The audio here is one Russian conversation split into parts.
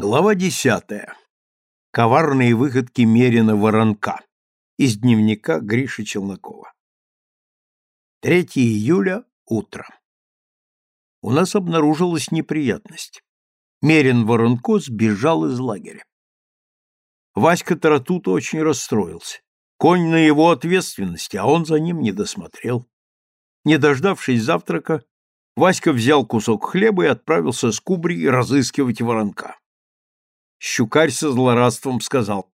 Глава десятая. Коварные выходки Мерина Воронка. Из дневника Гриши Челнокова. 3 июля, утро. У нас обнаружилась неприятность. Мерин Воронко сбежал из лагеря. Васька Таратут очень расстроился. Конь на его ответственности, а он за ним не досмотрел. Не дождавшись завтрака, Васька взял кусок хлеба и отправился с кубри разыскивать воронка. Щукарь со злорадством сказал.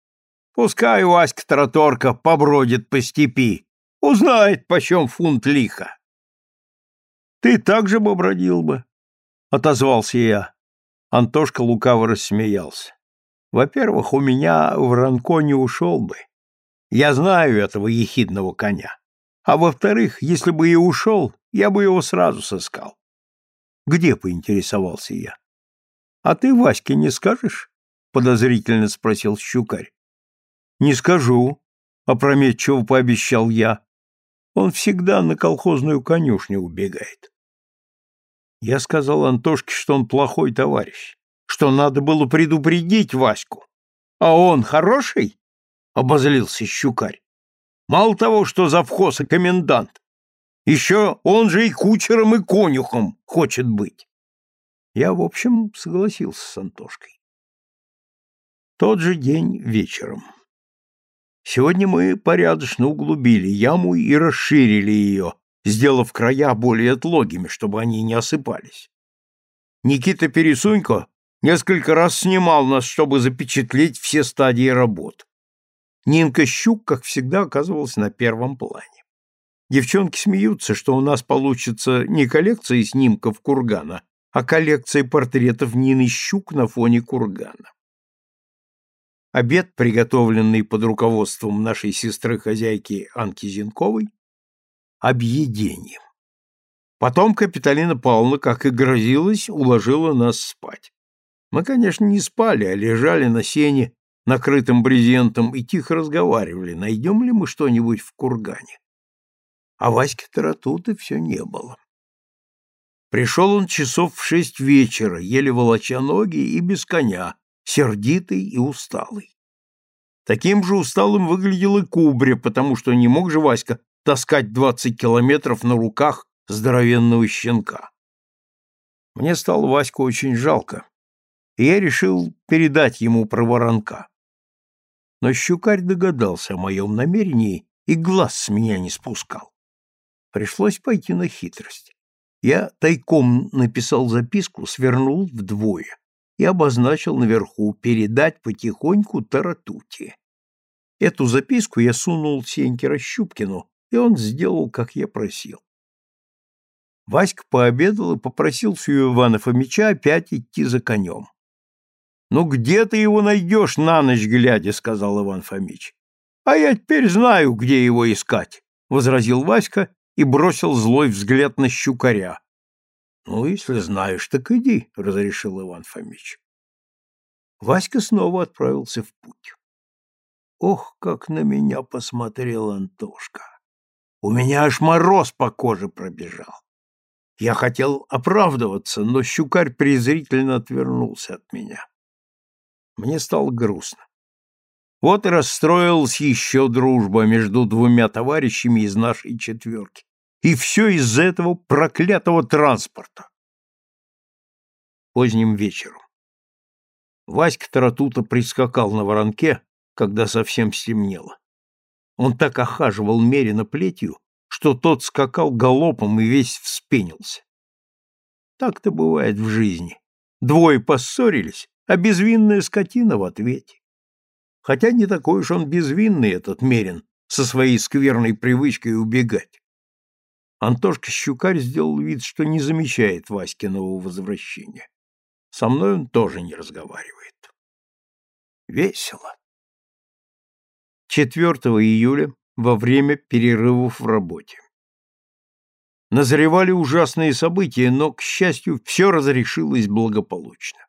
Пускай Васька Тараторка побродит по степи, узнает, почем фунт лиха. Ты так же бы бродил бы, — отозвался я. Антошка лукаво рассмеялся. Во-первых, у меня в Ранко не ушел бы. Я знаю этого ехидного коня. А во-вторых, если бы и ушел, я бы его сразу сыскал. Где, поинтересовался я. А ты Ваське не скажешь? Подозрительно спросил щукарь. Не скажу, опрометчиво пообещал я. Он всегда на колхозную конюшню убегает. Я сказал Антошке, что он плохой товарищ, что надо было предупредить Ваську. А он хороший? Обозлился щукарь. Мало того, что завхоз и комендант, еще он же и кучером, и конюхом хочет быть. Я, в общем, согласился с Антошкой. Тот же день вечером. Сегодня мы порядочно углубили яму и расширили ее, сделав края более отлогими, чтобы они не осыпались. Никита Пересунько несколько раз снимал нас, чтобы запечатлеть все стадии работ. Нинка Щук, как всегда, оказывалась на первом плане. Девчонки смеются, что у нас получится не коллекция снимков кургана, а коллекция портретов Нины Щук на фоне кургана. Обед, приготовленный под руководством нашей сестры-хозяйки Анки Зинковой, объедением. Потом Капиталина Павловна, как и грозилась, уложила нас спать. Мы, конечно, не спали, а лежали на сене, накрытым брезентом, и тихо разговаривали, найдем ли мы что-нибудь в кургане а Васьки Таратуты все не было. Пришел он часов в шесть вечера, еле волоча ноги и без коня, сердитый и усталый. Таким же усталым выглядел и Кубря, потому что не мог же Васька таскать двадцать километров на руках здоровенного щенка. Мне стало Ваську очень жалко, и я решил передать ему про воронка. Но щукарь догадался о моем намерении и глаз с меня не спускал. Пришлось пойти на хитрость. Я тайком написал записку, свернул вдвое и обозначил наверху «передать потихоньку Таратути». Эту записку я сунул Сеньке Рощупкину, и он сделал, как я просил. Васька пообедал и попросил у Ивана Фомича опять идти за конем. «Ну где ты его найдешь на ночь глядя?» — сказал Иван Фомич. «А я теперь знаю, где его искать», — возразил Васька и бросил злой взгляд на щукаря. — Ну, если знаешь, так иди, — разрешил Иван Фомич. Васька снова отправился в путь. Ох, как на меня посмотрел Антошка! У меня аж мороз по коже пробежал. Я хотел оправдываться, но щукарь презрительно отвернулся от меня. Мне стало грустно. Вот и расстроилась еще дружба между двумя товарищами из нашей четверки. И все из-за этого проклятого транспорта. Поздним вечером. Васька Таратута прискакал на воронке, когда совсем стемнело. Он так охаживал Мерина плетью, что тот скакал галопом и весь вспенился. Так-то бывает в жизни. Двое поссорились, а безвинная скотина в ответе. Хотя не такой уж он безвинный, этот Мерин, со своей скверной привычкой убегать. Антошка Щукарь сделал вид, что не замечает Васькиного возвращения. Со мной он тоже не разговаривает. Весело. 4 июля во время перерывов в работе. Назревали ужасные события, но, к счастью, все разрешилось благополучно.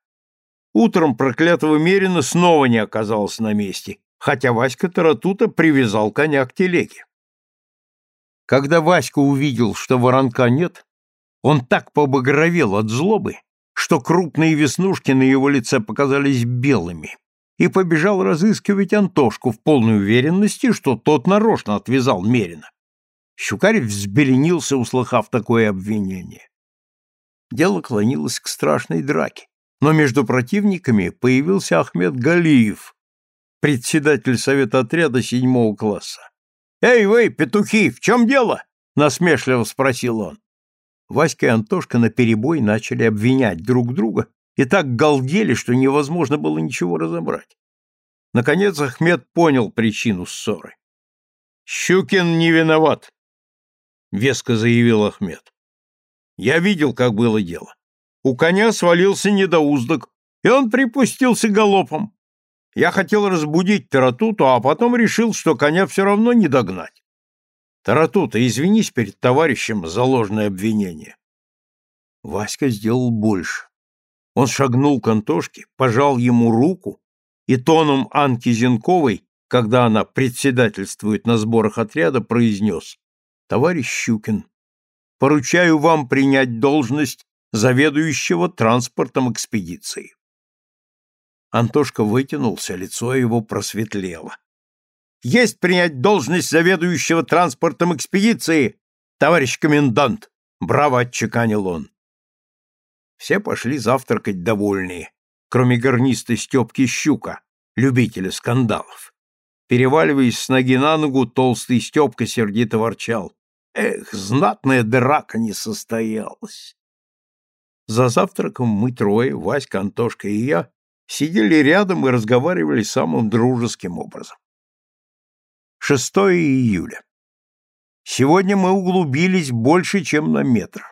Утром проклятого Мерина снова не оказалось на месте, хотя Васька Таратута привязал коня к телеге. Когда Васька увидел, что воронка нет, он так побагровел от злобы, что крупные веснушки на его лице показались белыми, и побежал разыскивать Антошку в полной уверенности, что тот нарочно отвязал Мерина. Щукарь взбеленился, услыхав такое обвинение. Дело клонилось к страшной драке, но между противниками появился Ахмед Галиев, председатель совета отряда седьмого класса. «Эй вы, петухи, в чем дело?» — насмешливо спросил он. Васька и Антошка наперебой начали обвинять друг друга и так галдели, что невозможно было ничего разобрать. Наконец Ахмед понял причину ссоры. «Щукин не виноват», — веско заявил Ахмед. «Я видел, как было дело. У коня свалился недоуздок, и он припустился галопом. Я хотел разбудить Таратуту, а потом решил, что коня все равно не догнать. Таратута, извинись перед товарищем за ложное обвинение. Васька сделал больше. Он шагнул к Антошке, пожал ему руку и тоном Анки Зенковой, когда она председательствует на сборах отряда, произнес «Товарищ Щукин, поручаю вам принять должность заведующего транспортом экспедиции». Антошка вытянулся, лицо его просветлело. «Есть принять должность заведующего транспортом экспедиции, товарищ комендант!» — браво отчеканил он. Все пошли завтракать довольные, кроме гарниста Степки Щука, любителя скандалов. Переваливаясь с ноги на ногу, толстый Степка сердито ворчал. Эх, знатная драка не состоялась. За завтраком мы трое, Васька, Антошка и я, сидели рядом и разговаривали самым дружеским образом. 6 июля. Сегодня мы углубились больше, чем на метр.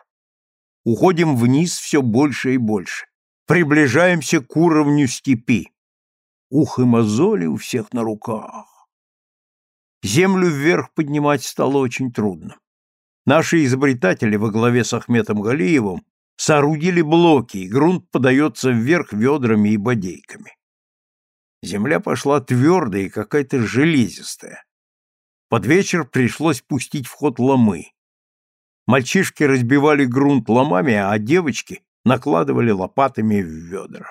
Уходим вниз все больше и больше. Приближаемся к уровню степи. Ух и мозоли у всех на руках. Землю вверх поднимать стало очень трудно. Наши изобретатели во главе с Ахметом Галиевым соорудили блоки, и грунт подается вверх ведрами и бодейками. Земля пошла твердая и какая-то железистая. Под вечер пришлось пустить в ход ломы. Мальчишки разбивали грунт ломами, а девочки накладывали лопатами в ведра.